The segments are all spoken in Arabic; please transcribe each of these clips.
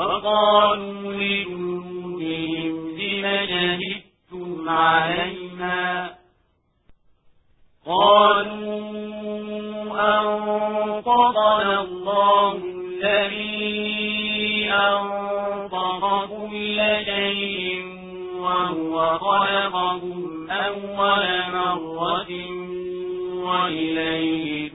وقالوا لجنودهم لم شهدتم علينا؟ قالوا أنطقنا الله الذي أنطق كل شيء وهو خلقكم أول مرة وإليه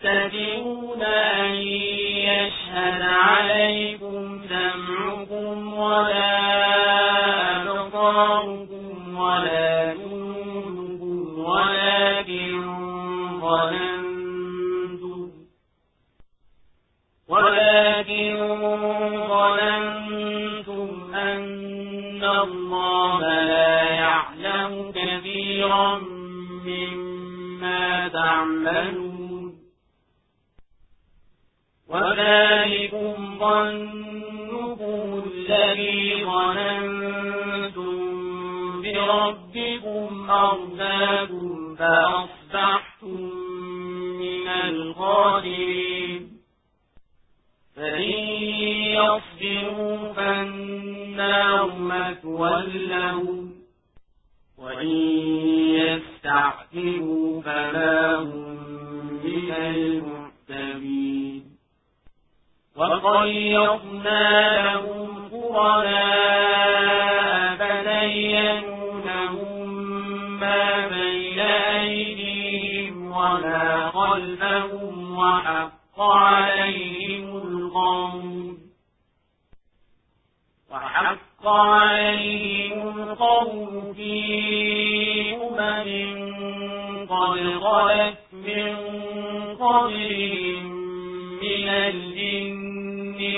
تستدعون أن يشهد عليكم سمعكم ولا أبصاركم ولا نوركم ولكن ظننتم ولكن ظننتم أن الله لا يعلم كثيرا مما تعملون. وذلكم ظنكم الذي ظننتم بربكم أرزاكم فأصبحتم من الغادرين. فإن يصبروا فالنار مثوى لهم وإن يستعتبوا فما هم من المعتبين وقيضنا لهم قرناء فزينوا لهم ما بين أيديهم وما خلفهم وحق عليهم القول. وحق عليهم القول في أمم قد خلت من قبلهم من الجن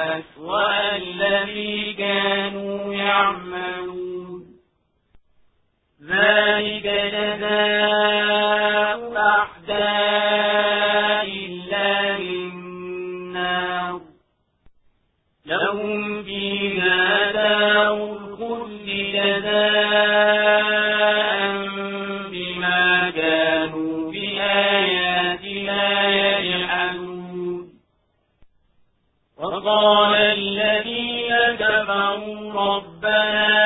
أسوأ الذي كانوا يعملون. ذلك جزاء أعداء الله النار. لهم فيها دار الخلد جزاء بما كانوا بآياتنا وقال الذين كفروا ربنا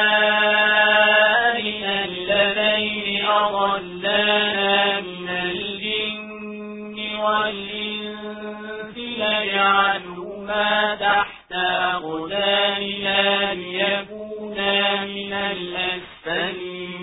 أرنا الذين أضلانا من الجن والإنس ليجعلهما تحت